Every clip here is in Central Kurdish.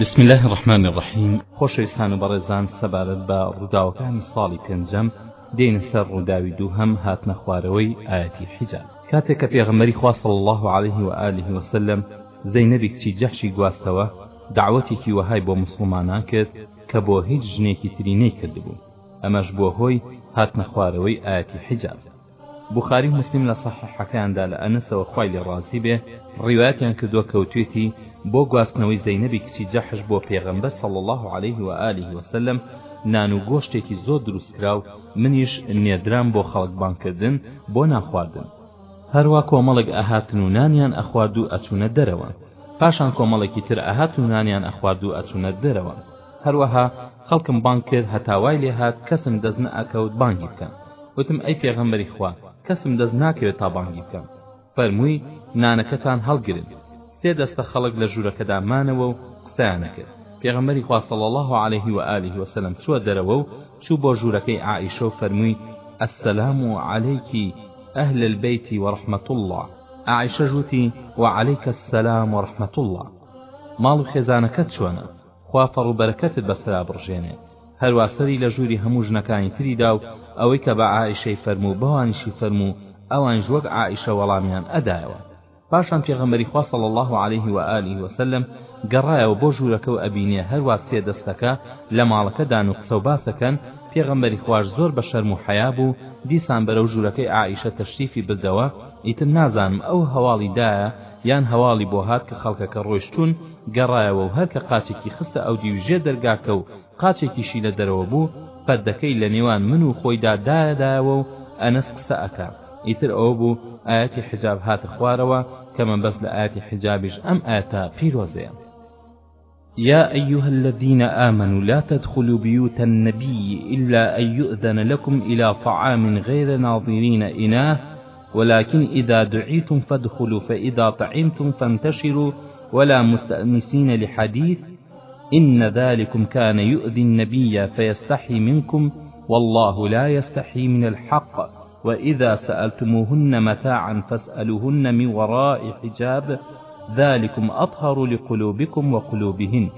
بسم الله الرحمن الرحیم خۆشەویستان و بەڕێزان سەبارەت بە ڕووداوەکانی ساڵی پێنجەم دێنە سەر ڕووداوی دووهەم هاتنە خوارەوەی ئاەتی حیجاب کاتێک کە پێغەمەری خوا صلی الله عليه و آله وسلم زەینەبی کچی جەحشی گواستەوە دعوەتێکی وەهای بۆ مسلمانان کرد کە بۆ هیچ ژنێکی تری نەیکردبوو ئەمەش بووە هۆی هاتنە خوارەوەی ئاەتی حیجاب بوخاری و موسلیم لە سەحیحەکەیاندا لە ئەنەسەوە خوای لێ ڕازی بێ ڕیوایەتیان کردووە کەوتوێتی بۆ گواستنەوەی زەینەبی کچی جەحش بۆ پێغەمبەر صلی اللە علیه و آله وسلم نان و گۆشتێکی زۆر دروستکرا و منیش نێردرام بۆ خەڵک بانگکردن بۆ نانخواردن هەروا کۆمەڵێک ئەهاتن و نانیان ئەخوارد و ئەچوونە دەرەوە پاشان کۆمەڵێکی تر ئەهات و نانیان ئەخوارد و ئەچوونە دەرەوە هەروەها خەڵکم بانگ کرد هەتا وای لێ هات کەسم دەست نەئەکەوت بانگی بکەم وتم ئەی پێغەمبەری خوا کەسم دەست ناکەوێت تا بانگی بکەم فەرمووی نانەکەتان هەڵگرن سێ دەستە خەڵک لە ژوورەکەدا مانەوە و قسەیان کرد پێغەمبەری خوا صلی الله علیه و آله و سلم چووە دەرەوە و چوو بۆ ژوورەکەی عائیشە و فەرمووی السلام علیکی اهل البیت و رحمت الله عائیشەش وتی وعلیک السلام و رحمت الله ماڵ و خێزانەکەت چۆنە خوا فەڕو بەرەکەتت بەسەرا بڕژێنێ هەروا سەری لە ژووری هەموو ژنەکانی تری دا و ئەوەی کە بە عائیشەی فەرموو بەوانیشی فەرموو ئەوانیش وەک عائیشە وەڵامیان ئەدایەوە پاشان پێغەمبەری خوا صلی الله علیه و آله و سلم گەڕایەوە بۆ ژوورەکە و ئەبینێ هەروا سێ دەستەکە لە ماڵەکەدان و قسە و باسەکەن پێغەمبەری خواش زۆر بە شەرم و حەیا بوو دیسان بەرەو ژوورەکەی عائیشە تەشریفی بردەوە ئیتر نازانم ئەو هەواڵی دایە یان هەواڵی بۆ هات کە خەڵکەکە ڕۆیشتوون، گەڕایەوە و هەر کە قاچێکی خستە ئەودیوی ژێر دەرگاکە و قاچێکیشی لە دەرەوە بوو، پەردەکەی لە نێوان من و خۆیدا دایە دایەوە و ئەنەس قسە ئەکا، ئیتر ئەوە بوو ئایەتی حیجاب هاتە خوارەوە، کە مەبەست لە ئایەتی حیجابیش ئەم ئایەتە پیرۆزەیە. يا أيها الذين آمنوا لا تدخلوا بيوت النبي إلا أن يؤذن لكم إلى طعام غير ناظرين إناه ولكن إذا دعيتم فادخلوا فإذا طعمتم فانتشروا ولا مستأنسين لحديث إن ذلكم كان يؤذي النبي فيستحي منكم والله لا يستحي من الحق وإذا سألتموهن متاعا فاسألوهن من وراء حجاب ذلكم أطهر لقلوبكم وقلوبهن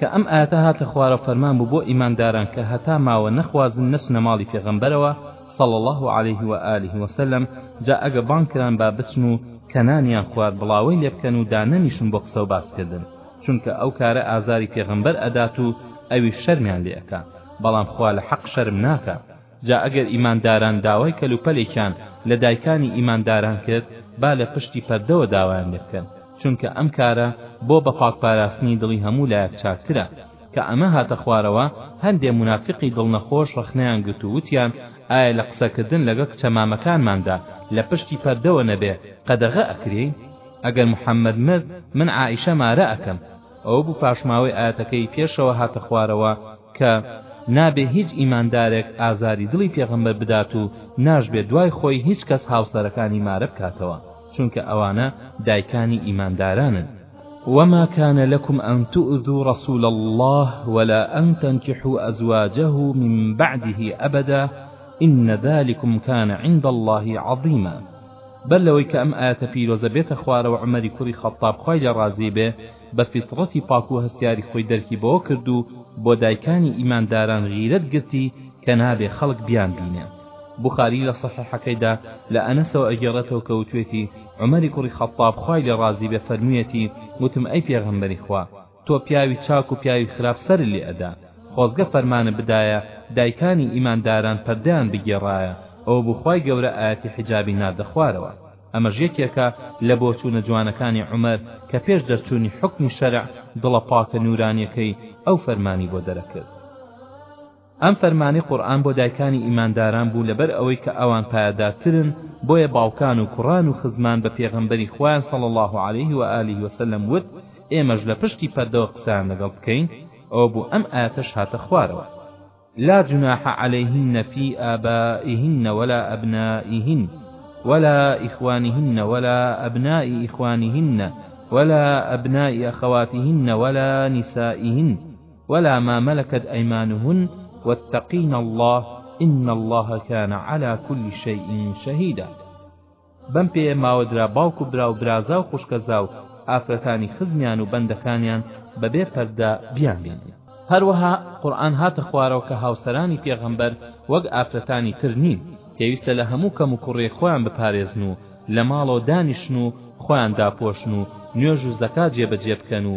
کە ئەم ئاەتە هاتە خوارە فەرمان بوو بۆ ئیمانداران کە هەتا ماوە نەخوازن نەچنە ماڵی پێغەمبەرەوە صلى الله عليه وآله وسلم جا ئەگە بانگ کران با بچن و کەنانیان خوارد بڵاوەی لێ بکەن و دانەنیشن بۆ قسە و باسکردن چونکە ئەو کارە ئازاری پێغەمبەر ئەدات و ئەوی شەرمیان لێ ئەکا بەڵام خوا لە حەق شەرم ناکا جا ئەگەر ئیمانداران داوای کەلوپەلێکیان لە دایکانی ئیمانداران کرد با لە پشتی پەردەوە داوایان لێ بکەن چونکە ئەم کارە بۆ بە پاک پاراستنی دڵی هەموو لایەک چاکترە کە ئەمە هاتە خوارەوە هەندێ منافقی دڵ نەخۆش ڕەخنەیان گرت و وتیان ئایا لە قسەکردن لەگەڵ کچە مامەکانماندا لە پشتی پەردەوە نەبێ قەدەغە ئەکرێین ئەگەر محەممەد مرد من عائیشە مارە ئەکەم ئەوە بوو پاشماوەی ئایەتەکەی پێشەوە هاتە خوارەوە کە، نابێ هیچ ئیماندارێک ئازاری دڵی پێغەمبەر بدات و ناشبێ دوای خۆی هیچ کەس هاوسەرەکانی مارە بکاتەوە، چونکە ئەوانە دایکانی ئیماندارانن. وما کان لکم ان تؤذوا رسول اللە ولا ان تنکحوا ازواجه من بعده ابدا ان ذلکم کان عند اللە عظیما. بەر لەوەی کە ئەم ئایەتە پیرۆزە بێتە خوارەوە عومەری کوڕی خەتتاب خوای لێ ڕازی بێ بە فیتڕەتی پاک و هەستیاری خۆی دەرکی بەوە کرد و بۆ دایکانی ئیمانداران غیرەت گرتی کە نابێ خەڵک بیان بینێ بوخاری لە سەحیحەکەیدا لە ئەنەسەوە ئەگێڕێتەوە کە وتوێتی عومەری کوڕی خەتتاب خوای لێ ڕازی بێ فەرموویەتی وتم ئەی پێغەمبەری خوا تۆ پیاوی چاک و پیاوی خراپ سەرت لێ ئەدا خۆزگە فەرمانت بدایە دایکانی ئیمانداران پەردەیان بگێڕایە ئەوە بوو خوای گەورە ئایەتی حیجابی ناردە خوارەوە ئەمەش یەکێکە لە بۆچوونە جوانەکانی عومەر کە پێش دەرچوونی حوکمی شەرع دڵە پاکە نورانیەکەی ئەو فەرمانی بۆ دەرەکرد. ئەم فەرمانی قورئان بۆ دایکانی ئیمانداران بوو لەبەر ئەوەی کە ئەوان پایەدارترن بۆیە باوکان و کوڕان و خزمان بە پێغەمبەری خوایان صلی اللە علیه و آله و سلم وت ئێمەش لە پشتی پەردەوە قسەیان لەگەڵ بکەین ئەوە بوو ئەم ئایەتەش هاتە خوارەوە لا جناح عليهن في آبائهن ولا أبنائهن ولا إخوانهن ولا أبناء إخوانهن ولا أبناء أخواتهن ولا نسائهن ولا ما ملكت أيمانهن واتقين الله إن الله كان على كل شيء شهيدا بەم پێیە ماوەدرا باوک و برا و برازا و خوشکەزا و ئافرەتانی خزمیان و بەندەکانیان بەبێ پەردا بیان بینن هەروەها قورآن هاتە خوارەوە کە هاوسەرانی پێغەمبەر وەک ئافرەتانی تر نین پێویستە لە هەموو کەم و کوڕێ خۆیان بپارێزن و لە ماڵەوە دانیشن و خۆیان داپۆشن و نوێژ و زەکا جێبەجێ بکەن و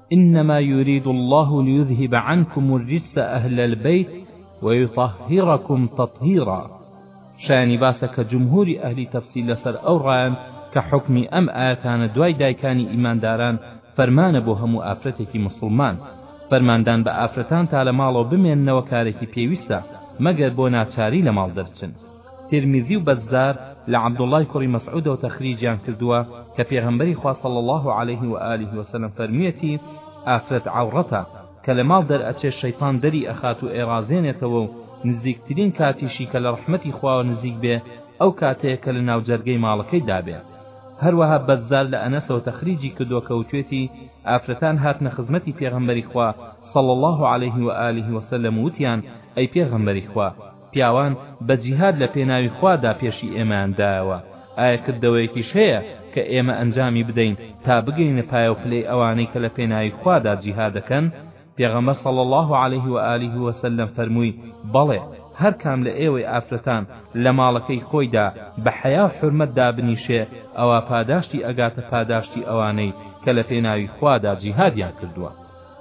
انما یرید اللە لیذهب عنکم الرجس اهل البیت و یطهرکم تطهیرا شایانی باسە کە جمهوری ئەهلی تەفسیر لەسەر ئەو ڕایەن کە حوکمی ئەم ئاەتانە دوای دایکانی ئیمانداران فەرمانە بۆ هەموو ئافرەتێکی مسلمان فەرماندان بە ئافرەتان تا لە ماڵەوە بمێننەوە کارێکی پێویستە مەگەر بۆ ناچاری لە ماڵ دەرچن ترمذی و بزار لە عبداللە کوڕی مسعودەوە تەخریجیان کردووە کە پێغەمبەری خوا صلی اللە علیه و آله و سلم فەرموویەتی ئافرەت عەوڕەتە کە لە ماڵ دەرئەچێ شەیتان دەری ئەخات و ئەیڕازێنێتەوە و نزیکترین کاتیشی کە لە ڕەحمەتی خواوە نزیک بێ ئەو کاتەیە کە لە ناوجەرگەی ماڵەکەی دابێ هەروەها بەزار لە ئەنەسەوە تەخریجی کردووە کە وتوێتی ئافرەتان هاتنە خزمەتی پێغەمبەری خوا صلی اللە علیه و آله و سلم و وتیان ئەی پێغەمبەری خوا پیاوان بە جیهاد لە پێناوی خوا دا پێشی ئێمەیان دایەوە، ئایا کردەوەیەکیش هەیە کە ئێمە ئەنجامی بدەین تا بگەینە پایەو پلەی ئەوانەی کە لە پێناوی خوادا جیهاد دەکەن؟ پێغەمبەر صلی اللە علیه و آله و سلم فەرمووی، بەڵێ، هەر کام لە ئێوەی ئافرەتان لە ماڵەکەی خۆیدا بە حەیاو حورمەت دابنیشێ ئەوا پاداشتی ئەگاتە پاداشتی ئەوانەی کە لە پێناوی خوادا جیهادیان کردووە.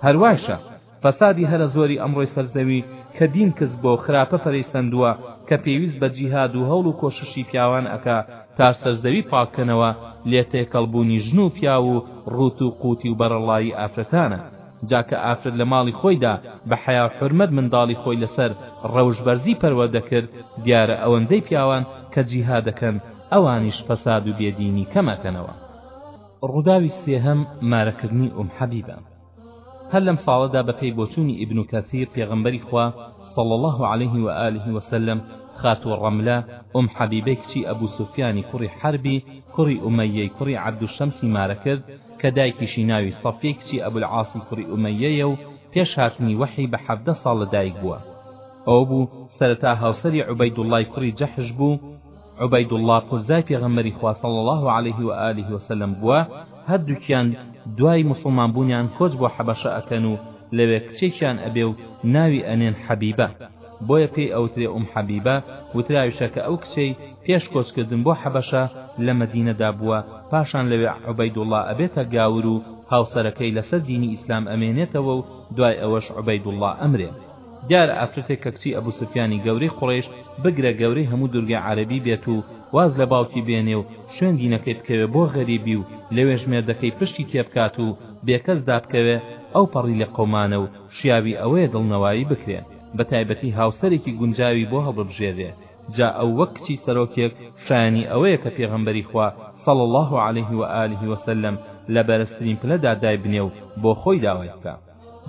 هەروایشە فەسادی هەرە زۆری ئەمڕۆی سەر زەوی کە دین کز بۆ خراپە پەرەی سەندووە کە پێویست بە جیهاد و هەوڵ و کۆششی پیاوان ئەکا تا سەر زەوی پاک کەنەوە لێ تێکەڵ بوونی ژن و پیاو و ڕووت و قووتی و بەڕەڵڵایی ئافرەتانە جا کە ئافرەت لە ماڵی خۆیدا بە حەیا و حورمەت منداڵی خۆی لە سەر ڕەوش بەرزی پەروەردە کرد دیارە ئەوەندەی پیاوان کە جیهادەکەن ئەوانیش فەساد و بێ دینی کەم ئەکەنەوە. ڕووداوی سێهەم مارەکردنی ئوم حەبیبە. هەر لەم ساڵەدا بە پێی بۆچوونی ئیبن کەسیر پێغەمبەری خوا صلی الله علیه و آله و سلم خاتوو ڕەملە ئوم حەبیبەی کچی ئەبوو سوفیانی کوڕی حەربی کوڕی ئومەیەی کوڕی عەبدوشەمسی مارە کرد کە دایکیشی ناوی سەفیەی کچی ئەبول عاسی کوڕی ئومەیەیە و پێش هاتنی وەحی بە حەڤدە ساڵ لەدایک بووە ئەو بوو سەرەتا هاوسەری عوبەیدوڵڵای کوڕی جەحش بوو عوبەیدوڵڵا پورزای پێغەمبەری خوا صلی اللە علیه و آله و سلم بووە، هەردووکیان دوای موسڵمان بوونیان کۆچ بۆ حەبەشە ئەکەن و لەوێ کچێکیان ئەبێ و ناوی ئەنێن حەبیبە بۆیە پێی ئەوترێ ئوم حەبیبە، وتراویشە کە ئەو کچەی پێش کۆچ کردن بۆ حەبەشە لە مەدینەدا بووە پاشان لەوێ عوبەیدوڵڵا ئەبێتە گاور و هاوسەرەکەی لەسەر دینی ئیسلام ئەمێنێتەوە و دوای ئەوەش عوبەیدوڵڵا ئەمرێ. دیارە ئافرەتێک کە کچی ئەبو سفیانی گەورەی قوڕەیش بگرە گەورەی هەموو دورگەی عارەبی بێت و واز لە باوکی بێنێ و شوێن دینەکەی بکەوێ بۆ غەریبی و لەوێش مێردەکەی پشتی تێ بکات و بێ کەس دابکەوێ ئەو پەڕی لە قەومانە و شیاوی ئەوەیە دڵنەوایی بکرێ بە تایبەتی هاوسەرێکی گونجاوی بۆ هەڵببژێررێ جا ئەو وەک کچی سەرۆکێک شایەنی ئەوەیە کە پێغەمبەری خوا صلی اللە علیه و آله و سلم لە بەرزترین پلەدا دایبنێ و بۆ خۆی داوای بکا.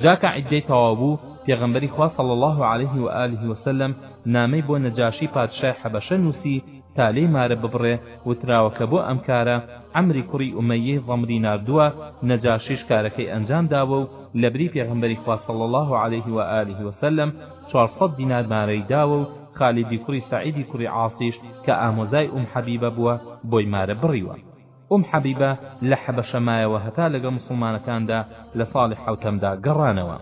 جا کە عیددەی تەواو بوو پێغەمبەری خوا صلی اللە علیه و آله و سلم نامەی بۆ نەجاشی پادشای حەبەشە نووسی تا لێی مارە ببڕێ وتراوە کە بۆ ئەم کارە عەمری کوڕی ئومەیەی ضەمری ناردووە نەجاشیش کارەکەی ئەنجام داوە و لەبری پێغەمبەری خوا صلی اللە علیه و آله و سلم چوار سەد دینار مارەی داوە و خالیدی کوڕی سەعیدی کوڕی عاسیش کە ئامۆزای ئوم حەبیبە بووە بۆی مارە بڕیوە ئوم حەبیبە لە حەبەشە مایەوە هەتا لەگەڵ موسڵمانەکاندا لە ساڵی حەوتەمدا گەڕانەوە.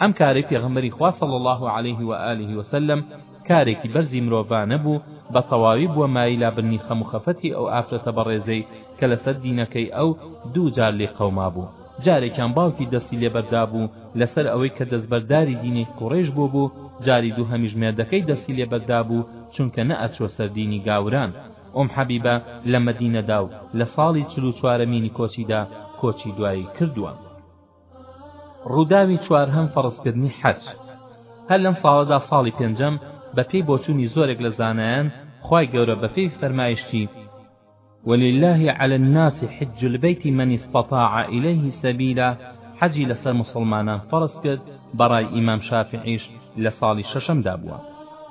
ئەم کارەی پێغەمبەری خوا صلی اللە علیه و آله و سلم کارێکی بەرزی مرۆڤانە بوو بە تەواوی بووە مایەی لابردنی خەم و خەفەتی ئەو ئافرەتە بەڕێزەی کە لەسەر دینەکەی ئەو دوو جار لێ قەومابوو جارێکیان باوکی دەستی لێبەردابوو لەسەر ئەوەی کە دەستبەرداری دینی قوڕەیش بوو بوو جاری دووهەمیش مێردەکەی دەستی لێبەردابوو چونکە نەئەچووە سەر دینی گاوران ئوم حەبیبە لە مەدینەدا و لە ساڵی چل و چوارەمینی کۆچیدا کۆچی دوایی کردووە. ڕووداوی چوارهەم فەڕزکردنی حەج هەر لەم ساڵەدا ساڵی پێنجەم بە پێی بۆچوونی زۆرێک لە زانایان خوای گەورە بە پێی فەرمایشتی وللە علی الناس حج البیت من استطاع الیه سبیلا حەجی لەسەر موسڵمانان فەڕز کرد بەڕای ئیمام شافعیش لە ساڵی شەشەمدا بووە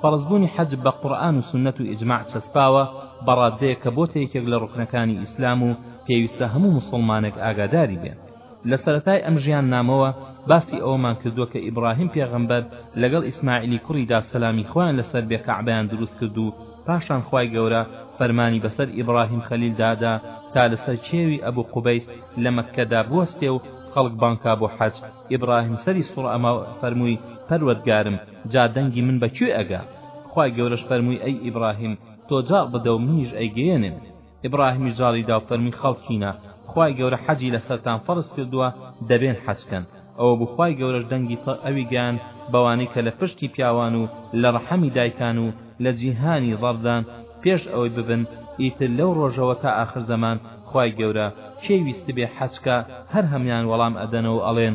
فەرزبوونی حەج بە قورئان و سوننەت و ئیجماع چەسپاوە بە ڕاددەیەک کە بۆتە یەکێک لە ڕوکنەکانی ئیسلام و پێویستە هەموو موسڵمانێک ئاگاداری بێ لە سەرەتای ئەم ژیاننامەوە باسی ئەوەمان کردووە کە ئیبراهیم پێغەمبەر لەگەڵ ئیسماعیلی کوڕیدا سەلامی خوایان لەسەر بێ کەعبەیان دروست کرد و پاشان خوای گەورە فەرمانی بەسەر ئیبراهیم خەلیل دادا تا لەسەر کێوی ئەبو قوبەیس لە مەککەدا بوەستێ و خەڵک بانکا بۆ حەج ئیبراهیم سەری سوڕئەما و فەرمووی پەروەردگارم جا دەنگی من بە کوێ ئەگا خوای گەورەش فەرمووی ئەی ئیبڕاهیم تۆ جاڵ بدە و منیش ئەیگەیەنێم ئیبڕاهیمیش جاڵی دا و فەرمووی خەڵکینە خوای گەورە حەجی لەسەرتان فەڕز کردووە دەبێن حەج کەن ئەوە بوو خوای گەورەش دەنگی تە ئەوی گەیاند بەوانەی کە لە پشتی پیاوان و لە ڕەحەمی دایکان و لە جیهانی ذەڕدان پێش ئەوەی ببن ئیتر لەو ڕۆژەوە تا ئاخر زەمان خوای گەورە کێی ویستبێ حەج کا هەر هەموان وەڵام ئەدەنەوە و ئەڵێن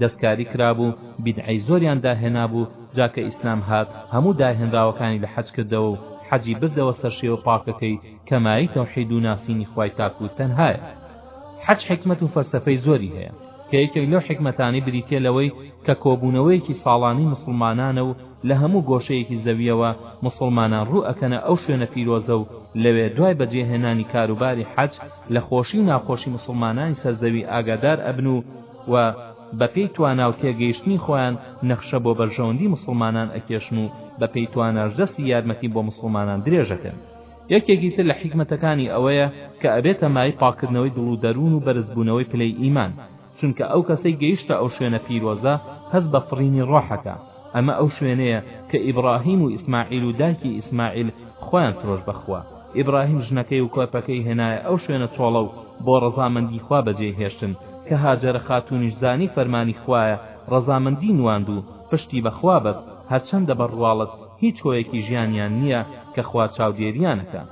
دەستکاری کرابوو بیدعەی زۆریان داهێنابوو جا کە ئیسلام هات هەموو داهێنراوەکانی لە حەج کردەوە و حەجی بردەوە سەر شێوە پاکەکەی کە مایەی تەوحید و ناسینی خوای تاک و تەنهایە حەج حیکمەت و فەلسەفەی زۆری هەیە کە یەکێک لەو حیکمەتانەی بریتیە لەوەی کە کۆبوونەوەیەکی ساڵانەی موسڵمانانە و لە هەموو گۆشەیەکی زەویەوە موسڵمانان ڕوو ئەکەنە ئەو شوێنە پیرۆزە و لەوێ دوای بەجێهێنانی کاروباری حەج لە خۆشی و ناخۆشی موسڵمانانی سەر زەوی ئاگادار ئەبن و و بە پێی توانا و تێگەیشتنی خۆیان نەخشە بۆ بەرژەوەندی موسڵمانان ئەکێشن و بە پێی تواناش دەستی یارمەتی بۆ موسڵمانان درێژ ئەکەن یەکێکی تر لە حیکمەتەکانی ئەوەیە کە ئەبێتە مایەی پاککردنەوەی دڵ و دەروون و بەرزبوونەوەی پلەی ئیمان چونکە ئەو کەسەی گەیشتە ئەو شوێنە پیرۆزە هەست بە فڕینی ڕۆحەکە ئەمە ئەو شوێنەیە کە ئیبڕاهیم و ئیسماعیل و دایکی ئیسماعیل خۆیان فرۆشت بە خوا ئیبڕاهیم ژنەکەی و کۆرپەکەی هێنایە ئەو شوێنە چۆڵە و بۆ ڕەزامەندی خوا بەجێی هێشتن کە هاجەرە خاتوونیش زانی فەرمانی خوایە ڕەزامەندی نواند و پشتی بە خوا بەست هەرچەندە بە ڕواڵەت هیچ هۆیەکی ژیانیان نییە کە خوا چاودێرییان ئەکا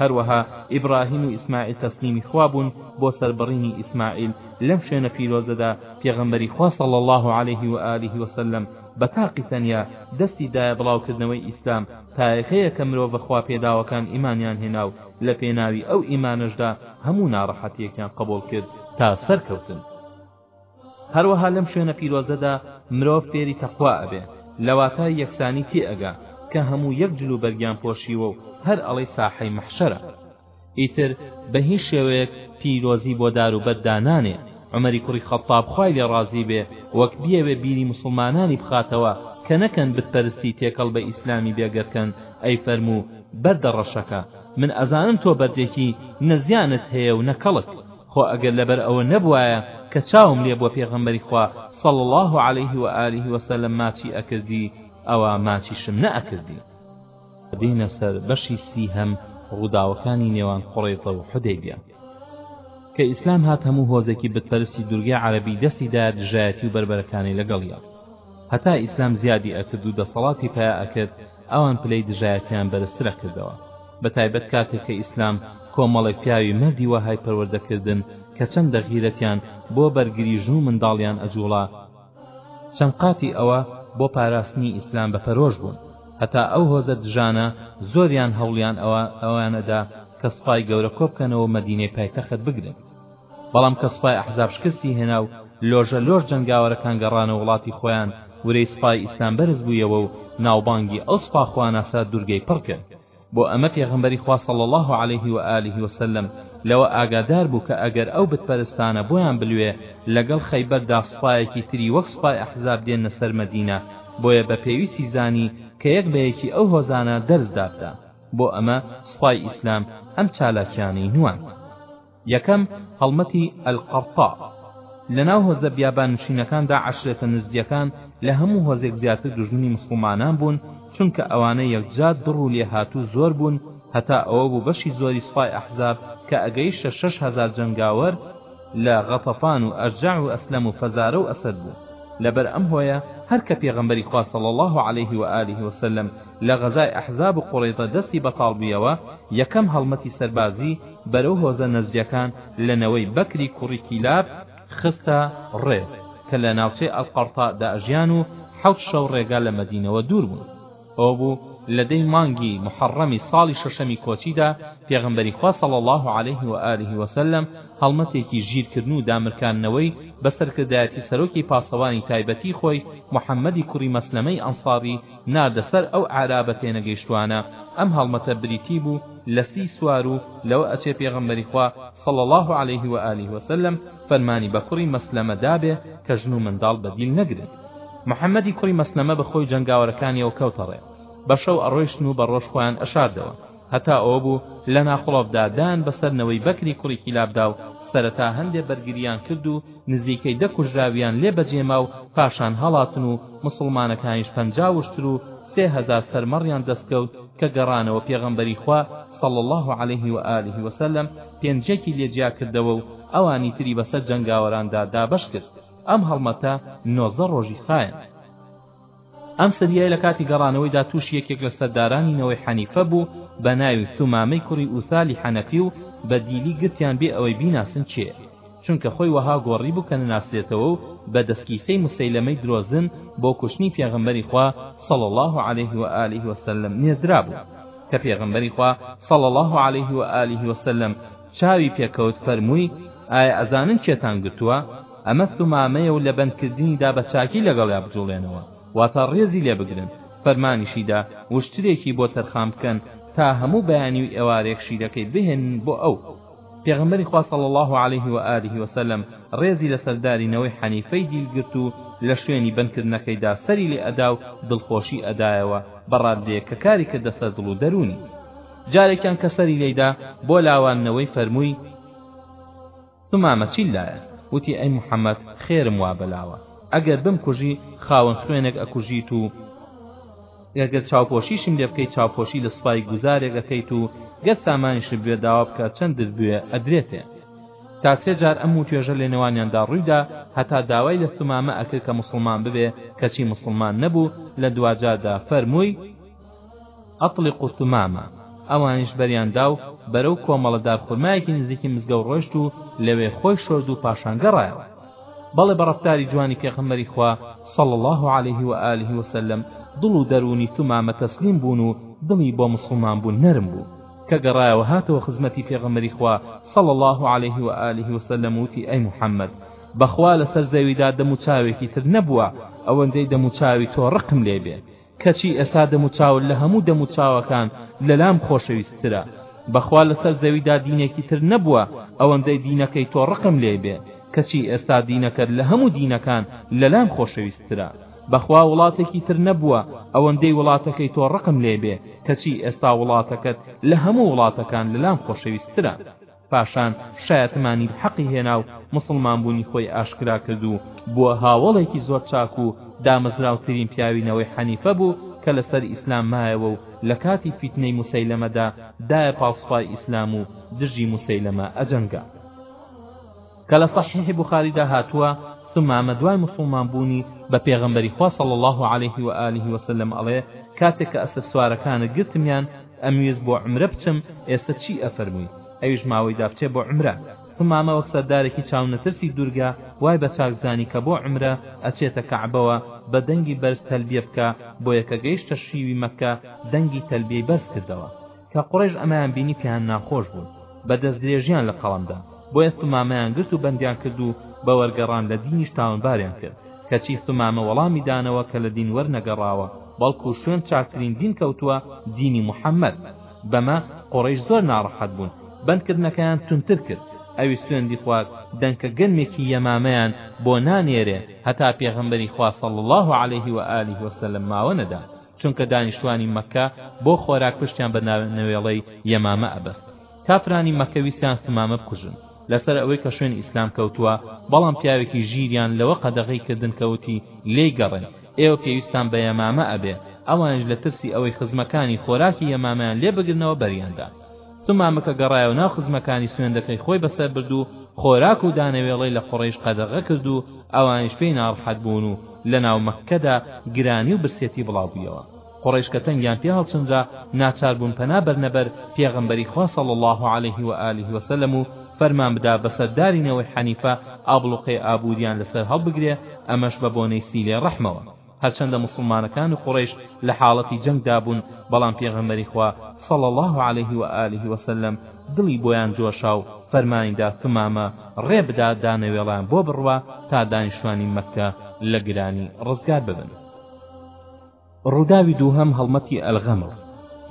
هەروەها ئیبڕاهیم و ئیسماعیل تەسلیمی خوا بوون بۆ سەربڕینی ئیسماعیل لەم شوێنە پیرۆزەدا پێغەمبەری خوا صلی اللە علیه و آله و سلم بە تاقی تەنیا دەستی دایە بڵاوکردنەوەی ئیسلام پایەکەیە کە مرۆڤە خوا پێداوەکان ئیمانیان هێنا و لە پێناوی ئەو ئیمانەشدا هەموو ناڕەحەتیەکیان قبوڵ کرد تا سەرکەوتن هەروەها لەم شوێنە پیرۆزەدا مرۆڤ فێری تەقوا ئەبێ لە واتای یەکسانی تێ ئەگا کە هەموو یەک جل و بەرگیان پۆشیوە و هەر ئەڵێی ساحەی مەحشەرە ئیتر بە هیچ شێوەیەک پیرۆزی بۆ دار و بەرد دانانێ عمری کوڕی خەتاب خوای لێ ڕازی بێ وەک بیەوێ بیری موسڵمانانی بخاتەوە کە نەکەن بت پەرستی تێکەڵ بە ئیسلامی بێگەرکەن ئەی فەرموو بەردە ڕەشەکە من ئەزانم تۆ بەردێکی نە زیانت هەیە و نە کەڵک خۆ ئەگەر لەبەر ئەوە نەبوایە کە چاوم لێ بووە پێغەمبەری خوا صلی اللە علیه و آله و سلم ماچی ئەکردی ئەوا ماچیشم نەئەکردی. دێینە سەر بەشی سیهەم ڕووداوەکانی نێوان قوڕەیزە و حودەیبیە کە ئیسلام هات هەموو هۆزێکی بتپەرستی دورگەی عەرەبی دەستی دایە دژایەتی و بەربەرەکانی لەگەڵیا هەتا ئیسلام زیادی ئەکرد و دەسەڵاتی پایە ئەکرد ئەوان پلەی دژایەتیان بەرزترە کردەوە بە تایبەت کاتێک کە ئیسلام کۆمەڵێک پیاوی مەردی وەهای پەروەردە کردن کە چەندە غیرەتیان بۆ بەرگری ژن و منداڵیان ئەجوڵا چەند قاتی ئەوە بۆ پاراستنی ئیسلام بە پەرۆش بوون هەتا ئەو هۆزە دژانە زۆریان هەوڵیان ئەوە ئەوانەدا کە سوپای گەورە کۆبکەنەوە و مەدینەی پایتەخت بگرن. بەڵام کە سوپای ئەحزاب شکستی هێنا و لۆژە لۆژ جەنگاوەرەکان گەڕانە وڵاتی خۆیان ورەی سوپای ئیسلام بەرز بوویەوە و ناوبانگی ئەو سوپا خواناسا دوورگەی پڕ کرد بۆ ئەمە پێغەمبەری خوا صلی اللە علیه و آله و سلم لەوە ئاگادار بوو کە ئەگەر ئەو بت پەرستانە بۆیان بلوێ لەگەڵ خەیبەر دا سوپایەکی تری وەک سوپای ئەحزاب دێننە سەر مەدینە بۆیە بە پێویستی زانی کە یەک بە یەکی ئەو هۆزانە دەرس دابدا بۆ ئەمە سوپای ئیسلام ئەم چالاکیانەی نواند. یەکەم، هەڵمەتی ئەلقەڕتاع، لەناو هۆزە بیاباننشینەکاندا عەشرەتە نجدیەکان لە هەموو هۆزێک زیاتر دوژمنی موسڵمانان بوون، چونکە ئەوانە یەکجار دڕ و لێهاتوو زۆر بوون، هەتا ئەوە بوو بەشی زۆری سوپای ئەحزاب کە ئەگەیشتە شەش هەزار جەنگاوەر لە غەتەفان و ئەشجەع و ئەسلەم و فەزارە و ئەسەد بوو. لەبەر ئەم هۆیە هەر کە پێغەمبەری خوا صلی اللە علیه و آله و سلم لە غەزای ئەحزاب و قوڕەیضە دەستی بەتاڵ بوویەوە، یەکەم هەڵمەتی سەربازی بەرەو هۆزە نەجدیەکان لە نەوەی بەکری کوڕی کیلاب خستە ڕێ کە لە ناوچەی ئەلقەرتە دا ئەژیان و حەوت شەو ڕێگا لە مەدینەوە دوور بوون ئەوە بوو لە دەی مانگی محەڕەمی ساڵی شەشەمی کۆچیدا پێغەمبەری خوا صلی اللە علیه و آله و سلم هەڵمەتێکی ژیرکردن و دامرکاندنەوەی بە سەرکردایەتی سەرۆکی پاسەوانی تایبەتی خۆی محمدی کوڕی مەسلەمەی ئەنصاری ناردە سەر ئەو عارابە تێنەگەیشتوانە، ئەم هەڵمەتە بریتی بوو لە سی سوار و لەوە ئەچێ پێغەمبەری خوا صلی اللە علیە و آله و سلم فەرمانی بە کوڕی مسلمە دابێ کە ژن و منداڵ بە دیل نەگرن. محمدی کوڕی مسلمە بە خۆی جەنگاوەرەکانیەوە کەوتە ڕێ، بە شەو ئەڕۆیشتن و بە ڕۆژ خۆیان ئەشاردەوە. هەتا ئەوە بوو لە ناخڵۆڤدا دان بەسەر نەوەی بەکری کوڕی کیلابدا و سەرەتا هەندێ بەرگرییان کرد و نزیکەی دە کوژراویان لێ بەجێ ما و پاشان هەڵاتن و موسڵمانەکانیش پەنجا وشتر و سێ هەزار سەرمەڕیان دەست کەوت کە گەڕانەوە پێغەمبەری خوا صلی اللە علیه و آله و سلم پێنجێکی لێ جیا کردەوە و ئەوانی تری بەسەر جەنگاوەراندا دابەش کرد ئەم هەڵمەتە نۆزدە ڕۆژی خایەند ئەم سەریای لە کاتی گەڕانەوەیدا تووشی یەکێک لە سەردارانی نەوەی حەنیفە بوو بە ناوی ثومامەی کوڕی ئوثالی حەنەفی و بە دیلی گرتیان بێ ئەوەی بیناسن کێیە چونکە خۆی وەها گۆڕی بوو کە نەناسرێتەوە و بە دەستکیسەی مسەیلەمەی درۆزن بۆ کوشتنی پێغەمبەری خوا صلی الله علیه و آله و سلم نێردرابوو کە پێغەمبەری خوا صلی الله علیه و آله و سلم چاوی پێکەوت فەرمووی، ئایا ئەزانن کێتان گرتووە؟ ئەمە سومامەیە و لە بەندکردنیدا بە چاکی لەگەڵیا بجوڵێنەوە، واتە ڕێزی لێ بگرن، فەرمانیشی دا وشترێکی بۆ تەرخان بکەن تا هەموو بەیانی و ئێوارێک شیرەکەی بهێنن بۆ ئەو. پێغەمبەری خوا صلی اللە علیه و آله و سلم ڕێزی لە سەرداری نەوەی حەنیفەی دیل گرت و لە شوێنی بەندکردنەکەیدا سەری لێ ئەدا و دڵخۆشی ئەدایەوە بە ڕادەیەک کە کاری کردە سەر دڵ و دەروونی. جارێکیان کە سەری لێیدا بۆ لاواندنەوەی فەرمووی، سومامە چیت لایە؟ وتی، ئەی محەمەد خێرم وا بە لاوە، ئەگەر بمکوژی خاوەن خوێنێک ئەکوژیت و گەر چاوپۆشیشم لێ بکەیت چاوپۆشی لە سوپای گوزارێک ئەکەیت و گەر سامانیشت بوێ داوا بکە چەندت بوێ ئەدرێتێ. تا سێ جار ئەم و توێژە لە نێوانیاندا ڕوویدا هەتا داوای لە سومامە ئەکرد کە موسڵمان ببێ کەچی موسڵمان نەبوو لە دواجاردا فەرمووی، اطلقو الثمامە، ئەوانیش بەریان دا و بەرەو کۆمەڵە دارخورمایەکی نزیکی مزگەوت ڕۆیشت و لەوێ خۆی شۆرد و پاشان گەڕایەوە. بەڵێ بە ڕەفتاری جوانی پێغەمبەری خوا صلی اللە علیه و آله و سلم دڵ و دەروونی ثمامە تەسلیم بوون و دڵی بۆ موسڵمان بوون نەرم بوو. کە گەڕایەوە هاتەوە خزمەتی پێغەمبەری خوا صلی اللە علیه و آله و سلم و وتی، ئەی محمد! بەخوا لەسەر زەویدا دەموچاوێکی تر نەبووە ئەوەندەی دەموچاوی تۆ ڕقم لێبێ، کەچی ئێستا دەموچاوت لە هەموو دەموچاوەکان لەلام خۆشەویستترە بەخوا لەسەر زەویدا دینێکی تر نەبووە ئەوەندەی دینەکەی تۆ ڕقم لێی بێ کەچی ئێستا دینەکەت لە هەموو دینەکان لەلام خۆشەویستترە بەخوا وڵاتێکی تر نەبووە ئەوەندەی وڵاتەکەی تۆ ڕقم لێی بێ کەچی ئێستا وڵاتەکەت لە هەموو وڵاتەکان لەلام خۆشەویستترە پاشان شایەتمانی بە حەقی هێنا و موسڵمان بوونی خۆی ئاشکرا کرد و بووە هاوەڵێکی زۆر چاک و دامەزراوترین پیاوی نەوەی حەنیفە بوو کە لەسەر ئیسلام مایەوە و لە کاتی فیتنەی موسەیلەمەدا دایە پاڵ سوپای ئیسلام و دژی موسەیلەمە ئەجەنگا. کە لە صحیح بخاریدا هاتووە، سمامە دوای موسڵمان بوونی بە پێغەمبەری خوا صلی اللە علیه و آله و سلم ئەڵێ، کاتێک کە ئەسپ سوارەکانت گرتمیان ئەمویست بۆ عەمرە بچم ئێستە چی ئەفەرمووی؟ ئەویش ماوەی دا بچێ بۆ عەمرە. سمامە وەک سەردارێکی چاونەترسی دوورگە وای بە چاک زانی کە بۆ عەمرە ئەچێتە کەعبەوە بە دەنگی بەرز تەلبیە بکا، بۆیە کە گەیشتە شیوی مەککە دەنگی تەلبیەی بەرز کردەوە. کە قوڕەیش ئەمەیان بینی پێیان ناخۆش بوو بە دەستدرێژییان لە قەڵەم دا بۆیە سومامەیان گرت و بەندیان کرد و بە وەرگەڕان لە دینیش تاونباریان کرد کەچی سومامە وەڵامی دانەوە کە لە دین وەرنەگەڕاوە بەڵکو شوێن چاکترین دین کەوتووە دینی محەممەد بەمە قوڕەیش زۆر ناڕەحەت بوون بەندکردنەکەیان توندتر کرد ئەوی سوێندی خوارد دەنکە گەنمێکی یەمامەیان بۆ نانێرێ هەتا پێغەمبەری خوا صلی اللە علیه و آله و سلم ماوە نەدا چونکە دانیشتوانی مەککە بۆ خۆراک پشتیان بە نوێڵەی یەمامە ئەبەست کافرانی مەککە ویستیان سمامە بکوژن لەسەر ئەوەی کە شوێنی ئیسلام کەوتووە بەڵام پیاوێکی ژیریان لەوە قەدەغەی کردن کە وتی لێی گەڕێن ئێوە پێویستان بە یەمامە ئەبێ ئەوانیش لە ترسی ئەوەی خزمەکانی خۆراکی یەمامەیان لێ بگرنەوە بەریاندا سمامکە گەڕایەوە ناو خزمەکانی سوێندەکەی خۆی بەسەر برد و خۆراک و دانەوێڵەی لە قوڕەیش قەدەغە کرد و ئەوانیش پێی ناڕحەت بوون و لە ناو مەککەدا گرانی و برسێتی بڵاو بوویەوە قوڕەیش کە تەنگیان پێ هەڵچنرا ناچار بوون پەنا بەرنە بەر پێغەمبەری خوا صلی الله علیه و آله و سلم و فەرمان بدا بە سەرداری نەوەی حەنیفە ئابڵوقەی ئابووریان لەسەر هەڵبگرێ ئەمەش بە بۆنەی سیلەی ڕەحمەوە هەرچەندە موسڵمانەکان و قوڕەیش لە حاڵەتی جەنگدا بوون، بەڵام پێغەمبەری خوا صلی اللە علیه و آله و سلم دڵی بۆیان جۆشا و فەرمانی دا، ثمامە، ڕێ بدا دانەوێڵەیان بۆ بڕوا تا دانیشتوانی مەککە لە گرانی ڕزگار ببن. ڕووداوی دووهەم هەڵمەتی ئەلغەمڕ،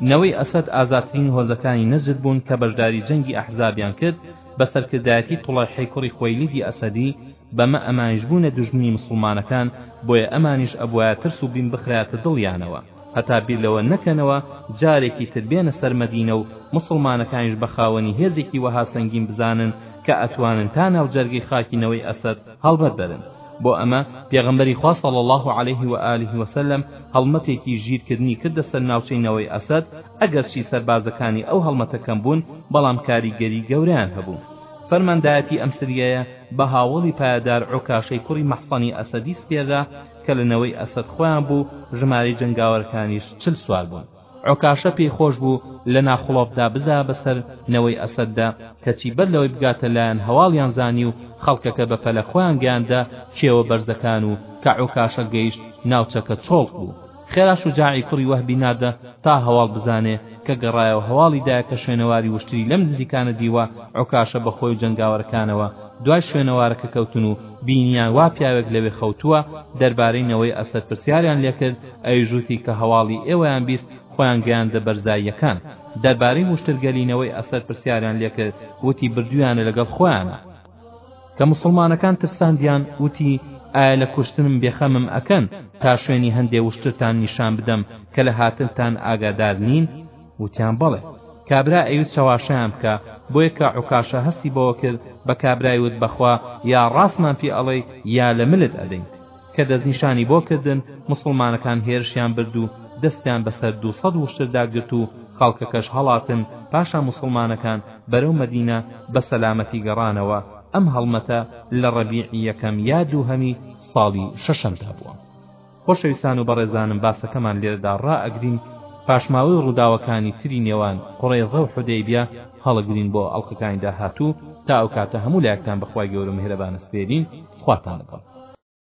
نەوەی ئەسەد ئازاترین هۆزەکانی نەجد بوون کە بەشداری جەنگی ئەحزابیان کرد بە سەرکردایەتی طڵەیحەی کوڕی خوەیلیدی ئەسەدی، بەمە ئەمانیش بوونە دوژمنی موسڵمانەکان بۆیە ئەمانیش ئەبوایە ترس و بیم بخرایەتە دڵیانەوە هەتا بیر لەوە نەکەنەوە جارێکی تر بێنە سەر مەدینە و موسڵمانەکانیش بە خاوەنی هێزێکی وەها سەنگین بزانن کە ئەتوانن تا ناو جەرگەی خاکی نەوەی ئەسەد هەڵبەت بەرن بۆ ئەمە پێغەمبەری خوا صلی الله علیه و آله و سلم هەڵمەتێکی ژیرکردنی کردە سەر ناوچەی نەوەی ئەسەد ئەگەرچی سەربازەکانی ئەو هەڵمەتە کەم بوون بەڵام کاریگەری گەورەیان هەبوو فەرماندایەتی ئەم سریایە بە هاوەڵی پایەدار عوکاشەی کوڕی مەحسەنی ئەسەدی سپێررا کە لە نەوەی ئەسەد خۆیان بوو ژمارەی جەنگاوەرەکانیش چل سوار بوون عوکاشە پێی خۆش بوو لە ناخڵۆپدا بزا بەسەر نەوەی ئەسەددا کەچی بەر لەوەی بگاتە لایان هەواڵیان زانی و خەڵکەکە بە پەلە خۆیان گەیاندە کێوە بەرزەکان و کە عوکاشە گەیشت ناوچەکە چۆڵ بوو خێرا شوجاعی کوڕی وەهبی ناردە تا هەواڵ بزانێ، کە گەڕایەوە هەواڵی دایە کە شوێنەواری وشتری لەم نزیکانە دیوە، عوکاشە بە خۆی و جەنگاوەرەکانەوە دوای شوێنەوارەکە کەوتن و بینیان وا پیاوێک لەوێ خەوتووە، دەربارەی نەوەی ئەسەد پرسیاریان لێکرد، ئەویش وتی کە هەواڵی ئێوەیان بیست خۆیان گەیاندە بەرزاییەکان. دەربارەی وشتر گەلی نەوەی ئەسەد پرسیاریان لێکرد، وتی بردوویانە لەگەڵ خۆیانە. کە موسڵمانەکان ترساندیان وتی ئایا لە کوشتنم بێخەمم ئەکەن تا شوێنی هەندێ وشترتان نیشان بدەم کە لە هاتنتان ئاگادار نین وتیان بەڵێ کابرا ئەیوت چەواشەیان بکە بۆیە کە عکاشە هەستی بەوە کرد بە کابرای وت بەخوا یا ڕاستمان پێ ئەڵێی یا لە ملت ئەدەین کە دەستنیشانی بۆ کردن، موسڵمانەکان هێرشیان برد و دەستیان بەسەر دوو سەد وشتردا گرت و خەڵکەکەش هەڵاتن، پاشان موسڵمانەکان بەرەو مەدینە بە سەلامەتی گەڕانەوە، ئەم هەڵمەتە لە ڕەبیعی یەکەم یا دووهەمی ساڵی شەشەمدا بووە. خۆشەویستان و بەڕێزانم باسەکەمان لێرەدا ڕائەگرین، پاشماوەی ڕووداوەکانی تری نێوان قوڕەیزە و حودەیبیە هەڵەگرین بۆ ئەڵقەکانی داهاتوو، تا ئەو کاتە هەموو لایەکتان بە خوای گەورە میهرەبان سپێرین، خواتان لەگەڵ.